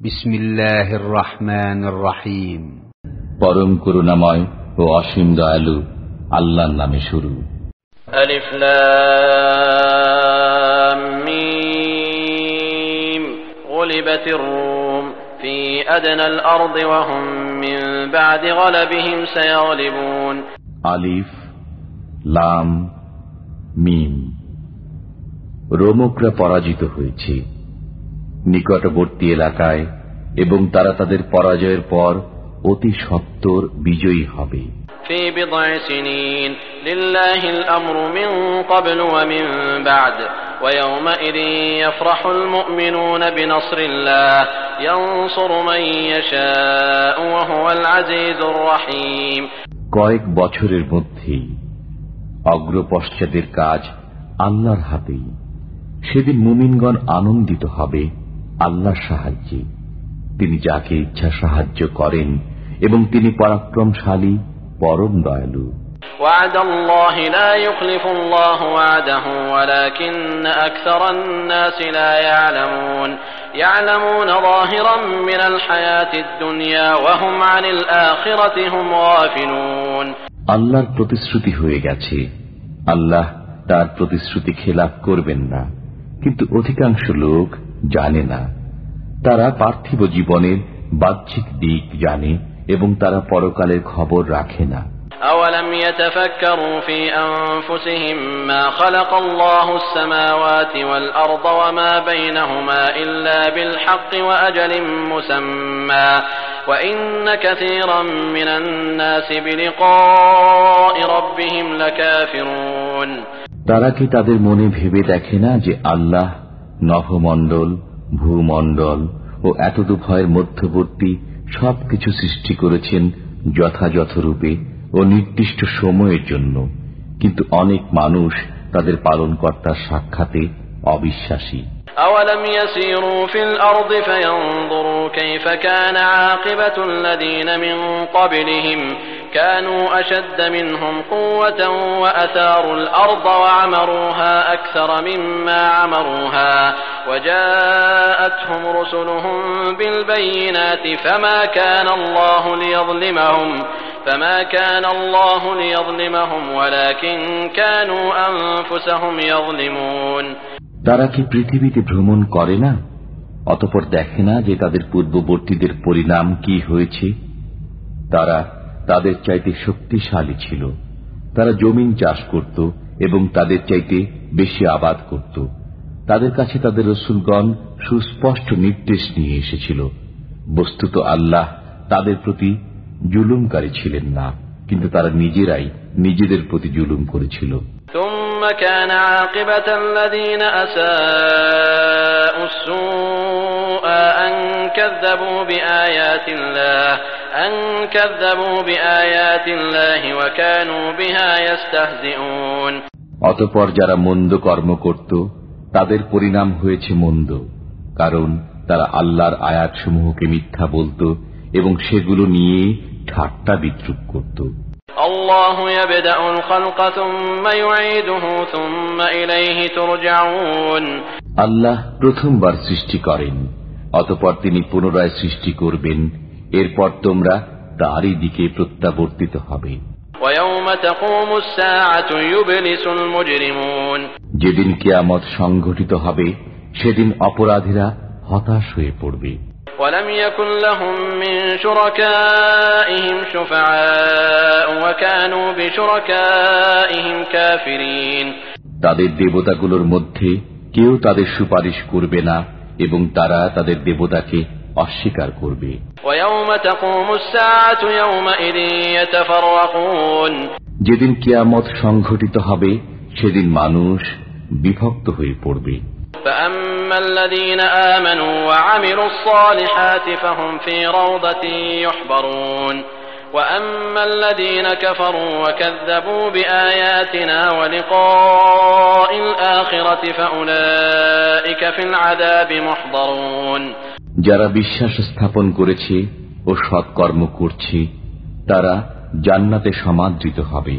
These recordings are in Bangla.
বিসমিল্লাহির রহমানির রহিম পরম করুণাময় ও অসীম দয়ালু আল্লাহর নামে শুরু। হুম আলিফ লাম মিম। রোমকরা পরাজিত হয়েছে। নিকটবর্তী এলাকায় এবং তারা তাদের পরাজয়ের পর অতি সত্বর বিজয়ী হবে في بضع سنين لله الأمر من قبل ومن بعد ويومئذ يفرح المؤمنون بنصر الله ينصر من يشاء وهو العزيز الرحيم কয়েক বছরের মধ্যেই অগ্রপশ্চাদের কাজ আল্লাহর হাতেই সেদিন মুমিনগণ আনন্দিত হবে আল্লাহর সাহায্যে তিনি যাকে ইচ্ছা সাহায্য করেন এবং তিনি পরাক্রমশালী পরম দয়ালু وعد الله لا يخلف الله وعده ولكن أكثر الناس لا يعلمون يعلمون ظاهرا من الحياة الدنيا وهم عن الآخرة هم غافلون আল্লাহর প্রতিশ্রুতি হয়ে গেছে আল্লাহ তার প্রতিশ্রুতি খেলাপ করবেন না কিন্তু অধিকাংশ লোক জানে না তারা পার্থিব জীবনের বাহ্যিক দিক জানে এবং তারা পরকালের খবর রাখে না أولم يتفكروا في أنفسهم ما خلق الله السماوات والأرض وما بينهما إلا بالحق وأجل مسمى وإن كثيرا من الناس بلقاء ربهم لكافرون তারা কি তাদের মনে ভেবে দেখে না যে আল্লাহ নভমণ্ডল ভূমণ্ডল ও এতদুভয়ের মধ্যবর্তী সবকিছু সৃষ্টি করেছেন যথাযথ রূপে ও নির্দিষ্ট সময়ের জন্য কিন্তু অনেক মানুষ তাদের পালনকর্তার সাক্ষাতে অবিশ্বাসী أولم يسيروا في الأرض فينظروا كيف كان عاقبة الذين من قبلهم كانوا أشد منهم قوة وأثاروا الأرض وعمروها أكثر مما عمروها وجاءتهم رسلهم بالبينات فما كان الله ليظلمهم فما كان الله ليظلمهم ولكن كانوا أنفسهم يظلمون তারা কি পৃথিবীতে ভ্রমণ করে না অতপর দেখে না যে তাদের পূর্ববর্তীদের পরিণাম কি হয়েছে তারা তাদের চাইতে শক্তিশালী ছিল। তারা জমিন চাষ করত এবং তাদের চাইতে বেশি আবাদ করত। তাদের কাছে তাদের রসুলগণ সুস্পষ্ট নির্দেশ নিয়ে এসেছিল। বস্তুত আল্লাহ তাদের প্রতি জুলুমকারী ছিলেন না, কিন্তু তারা নিজেরাই নিজেদের প্রতি জুলুম করেছিল। ثم অতপর যারা মন্দ কর্ম করত তাদের পরিণাম হয়েছে মন্দ কারণ তারা আল্লাহর আয়াতসমূহকে মিথ্যা বলত এবং সেগুলো নিয়ে ঠাট্টা বিদ্রুপ করত। আল্লাহ প্রথমবার সৃষ্টি করেন অতপর তিনি পুনরায় সৃষ্টি করবেন এরপর তোমরা তারই দিকে প্রত্যাবর্তিত হবে ويوم تقوم الساعة يبلس المجرمون যেদিন কেয়ামত সংঘটিত হবে সেদিন অপরাধীরা হতাশ হয়ে পড়বে ولم يكن لهم من شركائهم شفعاء وكانوا بشركائهم كافرين তাদের দেবতাগুলোর মধ্যে কেউ তাদের সুপারিশ করবে না এবং তারা তাদের দেবতাকে অস্বীকার করবে। যেদিন কিয়ামত সংঘটিত হবে সেদিন মানুষ বিভক্ত হয়ে পড়বে। আমানু ওয়া আমিলুস সালিহাতি ফাহুম ফি রাওদাতিন ইউহবারুন। وأما الذين كفروا وكذبوا بآياتنا ولقاء الآخرة فأولئك في العذاب محضرون যারা বিশ্বাস স্থাপন করেছে ও সৎকর্ম করছে তারা জান্নাতে সমাদৃত হবে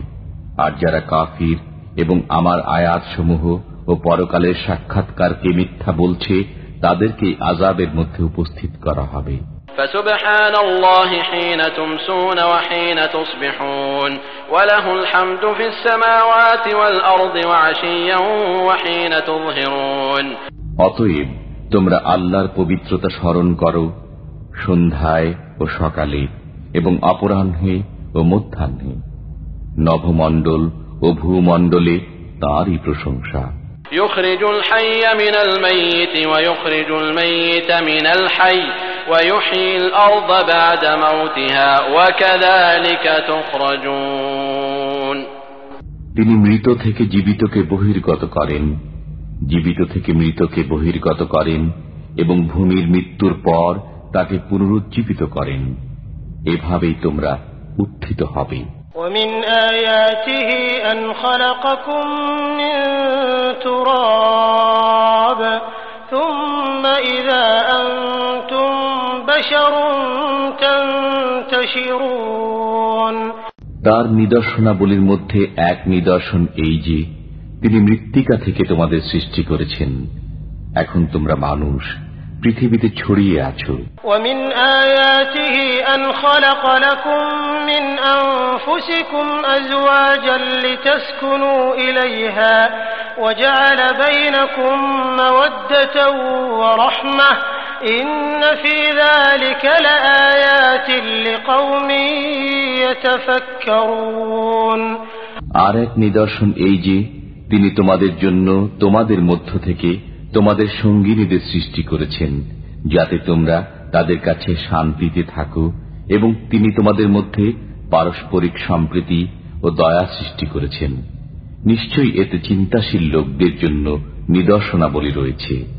আর যারা কাফির এবং আমার আয়াতসমূহ ও পরকালের সাক্ষাৎকারকে মিথ্যা বলছে তাদেরকে আজাবের মধ্যে উপস্থিত করা হবে فسبحان الله حين تمسون وحين تصبحون وله الحمد في السماوات والأرض وعشيا وحين تظهرون অতএব তোমরা আল্লাহর পবিত্রতা স্মরণ করো সন্ধ্যায় ও সকালে এবং অপরাহ্নে ও মধ্যাহ্নে নভমণ্ডল ও ভূমণ্ডলে তাঁরই প্রশংসা يخرج الحي من الميت ويخرج الميت من الحي ويحيي الأرض بعد موتها وكذلك تخرجون তিনি মৃত থেকে জীবিতকে বহির্গত করেন জীবিত থেকে মৃতকে বহির্গত করেন এবং ভূমির মৃত্যুর পর তাকে পুনরুজ্জীবিত করেন এভাবেই তোমরা উত্থিত হবে ومن آياته أن خلقكم من تراب তার নিদর্শনাবলীর মধ্যে এক নিদর্শন এই যে তিনি মৃত্তিকা থেকে তোমাদের সৃষ্টি করেছেন এখন তোমরা মানুষ পৃথিবীতে ছড়িয়ে আছো ومن آياته أن خلق لكم من أنفسكم أزواجا لتسكنوا إليها وجعل بينكم مودة ورحمة আর এক নিদর্শন এই যে, তিনি তোমাদের জন্য তোমাদের মধ্য থেকে তোমাদের সঙ্গিনীদের সৃষ্টি করেছেন, যাতে তোমরা তাদের কাছে শান্তিতে থাকো এবং তিনি তোমাদের মধ্যে পারস্পরিক সম্প্রীতি ও দয়া সৃষ্টি করেছেন। নিশ্চয়ই এতে চিন্তাশীল লোকদের জন্য নিদর্শনাবলী রয়েছে।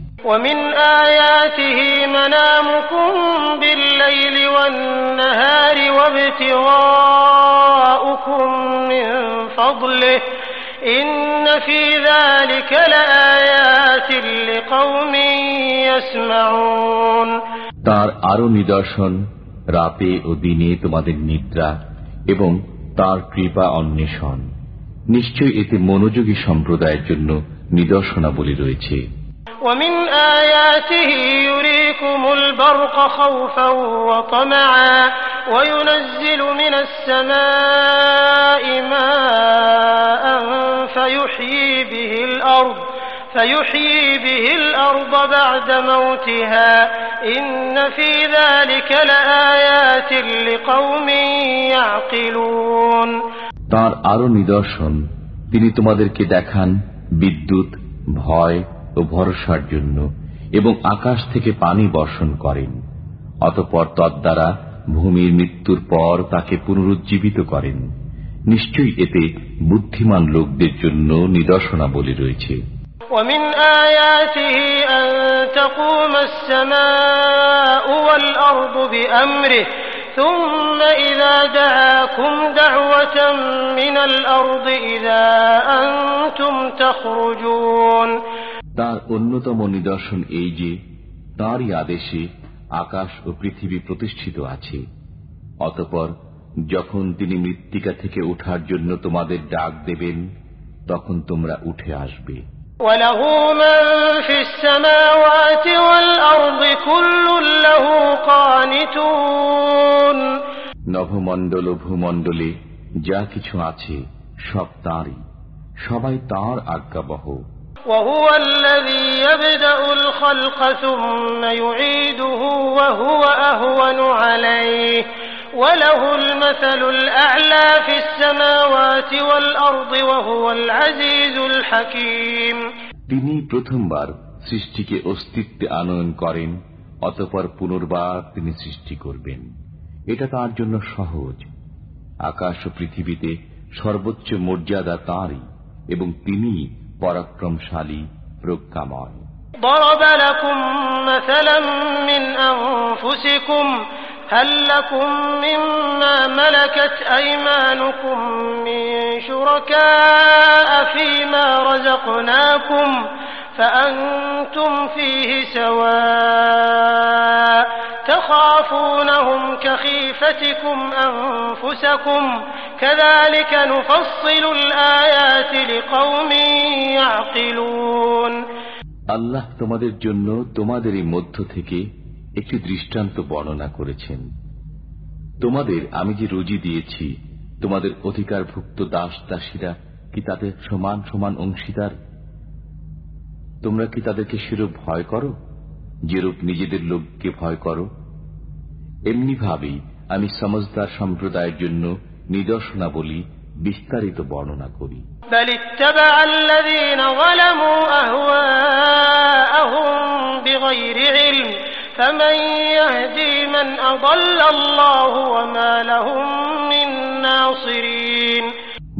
ومن آياته منامكم بالليل والنهار وابتغاؤكم من فضله إن في ذلك لآيات لقوم يسمعون তার আরো নিদর্শন রাতে ও দিনে তোমাদের নিদ্রা এবং তার কৃপা অন্বেষণ নিশ্চয় এতে মনোযোগী সম্প্রদায়ের জন্য নিদর্শনাবলী রয়েছে ومن آياته يريكم البرق خوفا وطمعا وينزل من السماء ماء فيحيي به الأرض فيحيي به الأرض بعد موتها إن في ذلك لآيات لقوم يعقلون তার আরো নিদর্শন তিনি তোমাদেরকে দেখান বিদ্যুৎ ভয় ও ভরসার জন্য এবং আকাশ থেকে পানি বর্ষণ করেন অতপর তদ্বারা ভূমির মৃত্যুর পর তাকে পুনরুজ্জীবিত করেন নিশ্চয়ই এতে বুদ্ধিমান লোকদের জন্য নিদর্শনাবলী রয়েছে ومن آياته أن تقوم السماء والأرض بأمره ثم إذا دعاكم دعوة من الأرض إذا أنتم تخرجون তার অন্যতম নিদর্শন এই যে তাঁরই আদেশে আকাশ ও পৃথিবী প্রতিষ্ঠিত আছে। অতপর যখন তিনি মৃত্তিকা থেকে উঠার জন্য তোমাদের ডাক দেবেন তখন তোমরা উঠে আসবে। নভমণ্ডল ও ভূমণ্ডলে যা কিছু আছে সব তাঁরই। সবাই তাঁর আজ্ঞাবহ। وهو الذي يبدأ الخلق ثم يعيده وهو أهون عليه وله المثل الأعلى في السماوات والأرض وهو العزيز الحكيم তিনি প্রথমবার সৃষ্টিকে অস্তিত্বে আনয়ন করেন অতপর পুনর্বার তিনি সৃষ্টি করবেন এটা তার জন্য সহজ আকাশ ও পৃথিবীতে সর্বোচ্চ মর্যাদা তাঁরই এবং তিনি পরাক্রমশালী প্রজ্ঞাময় ضرب لكم مثلا من أنفسكم هل لكم مما ملكت أيمانكم من شركاء فيما رزقناكم فأنتم فيه سواء تخافونهم كخيفتكم أنفسكم كذلك نفصل الآيات لقوم يعقلون আল্লাহ তোমাদের জন্য তোমাদের এই মধ্য থেকে একটি দৃষ্টান্ত বর্ণনা করেছেন। তোমাদের আমি যে রুজি দিয়েছি, তোমাদের অধিকারভুক্ত দাস দাসীরা কি তাদের সমান সমান অংশীদার? তোমরা কি তাদেরকে সেরূপ ভয় করো, যেরূপ নিজেদের লোককে ভয় করো? এমনি ভাবেই আমি সমজদার সম্প্রদায়ের জন্য নিদর্শনাবলী বিস্তারিত বর্ণনা করি।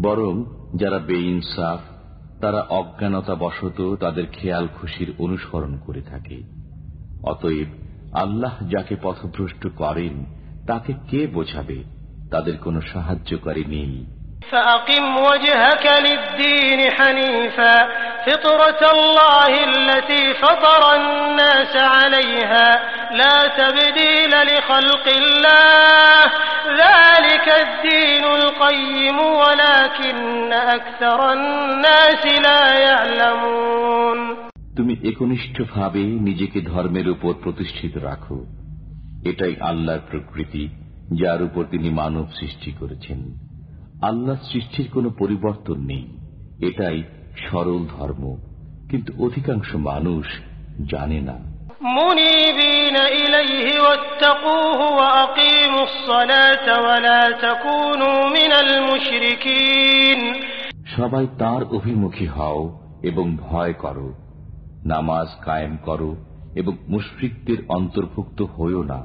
বরং যারা বেইনসাফ তারা অজ্ঞানতা বশত তাদের খেয়াল খুশির অনুসরণ করে থাকে। অতএব আল্লাহ যাকে পথভ্রষ্ট করেন তাকে কে বোঝাবে? তাদের কোনো সাহায্যকারী নেই। فأقم وجهك للدين حنيفا فطرة الله التي فطر الناس عليها لا تبديل لخلق الله ذلك الدين القيم ولكن أكثر الناس لا يعلمون তুমি একনিষ্ঠভাবে নিজেকে ধর্মের উপর প্রতিষ্ঠিত রাখো এটাই আল্লাহর প্রকৃতি যার উপর তিনি মানব সৃষ্টি করেছেন আল্লাহ সৃষ্টির কোনো পরিবর্তন নেই এটাই সরল ধর্ম কিন্তু অধিকাংশ মানুষ জানে না منيبين إليه واتقوه وأقيموا الصلاة ولا تكونوا من المشركين সবাই তার অভিমুখী হও এবং ভয় করো নামাজ কায়েম করো এবং মুশফিকদের অন্তর্ভুক্ত হইও না